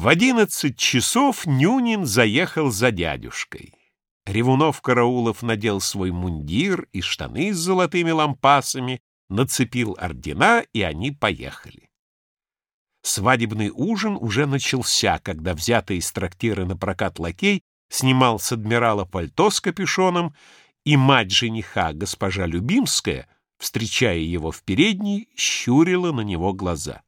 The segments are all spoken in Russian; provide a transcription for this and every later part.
В одиннадцать часов Нюнин заехал за дядюшкой. Ревунов-Караулов надел свой мундир и штаны с золотыми лампасами, нацепил ордена, и они поехали. Свадебный ужин уже начался, когда взятый из трактира на прокат лакей снимал с адмирала пальто с капюшоном, и мать жениха, госпожа Любимская, встречая его в передней, щурила на него глаза.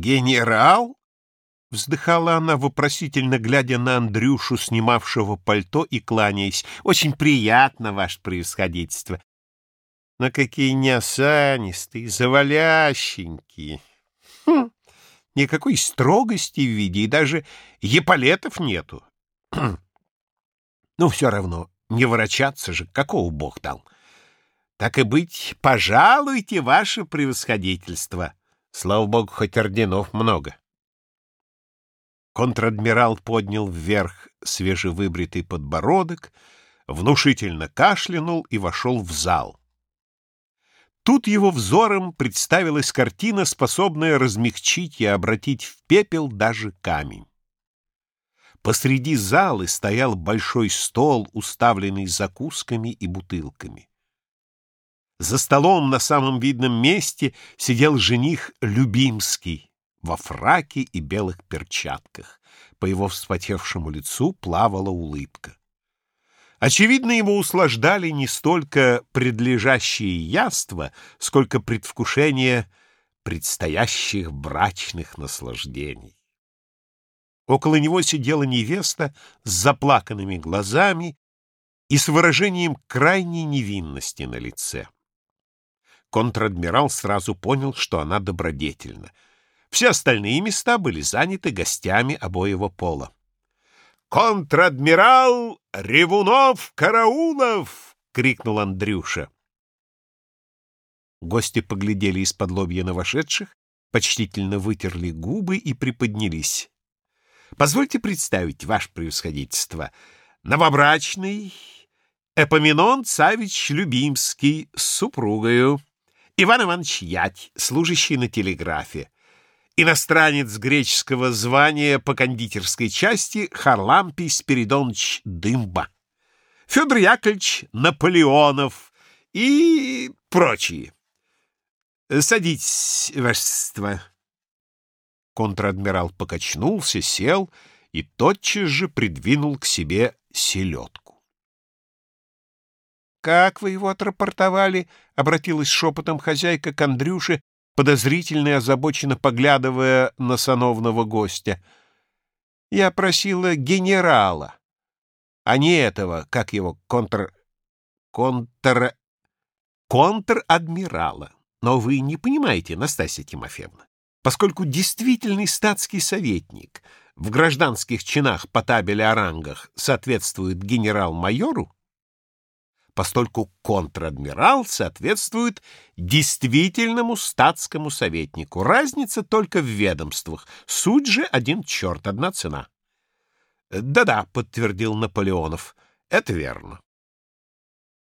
«Генерал?» — вздыхала она, вопросительно глядя на Андрюшу, снимавшего пальто и кланяясь. «Очень приятно, ваше превосходительство. Но какие неосанистые, завалященькие. Хм, никакой строгости в виде, и даже еполетов нету. ну, все равно, не ворочаться же, какого бог дал. Так и быть, пожалуйте, ваше превосходительство». Слава богу, хоть орденов много. Контр-адмирал поднял вверх свежевыбритый подбородок, внушительно кашлянул и вошел в зал. Тут его взором представилась картина, способная размягчить и обратить в пепел даже камень. Посреди залы стоял большой стол, уставленный закусками и бутылками. За столом на самом видном месте сидел жених Любимский во фраке и белых перчатках. По его вспотевшему лицу плавала улыбка. Очевидно, ему услаждали не столько предлежащие яства, сколько предвкушение предстоящих брачных наслаждений. Около него сидела невеста с заплаканными глазами и с выражением крайней невинности на лице. Контр-адмирал сразу понял, что она добродетельна. Все остальные места были заняты гостями обоего пола. «Контр-адмирал Ревунов-Караулов!» — крикнул Андрюша. Гости поглядели из-под лобья на вошедших, почтительно вытерли губы и приподнялись. «Позвольте представить, ваше превосходительство, новобрачный Эпоминон Савич Любимский с супругою». Иван Иванович Ять, служащий на телеграфе. Иностранец греческого звания по кондитерской части Харлампий Спиридонович Дымба. Федор Яковлевич Наполеонов и прочие. Садитесь, вашество. Контр-адмирал покачнулся, сел и тотчас же придвинул к себе селедку. «Как вы его отрапортовали?» — обратилась шепотом хозяйка к Андрюше, подозрительно и озабоченно поглядывая на сановного гостя. «Я просила генерала, а не этого, как его, контр... контр... контр-адмирала. Но вы не понимаете, Настасья Тимофеевна, поскольку действительный статский советник в гражданских чинах по табели о рангах соответствует генерал-майору, постольку контр-адмирал соответствует действительному статскому советнику. Разница только в ведомствах. Суть же один черт, одна цена. «Да-да», — подтвердил Наполеонов, — «это верно».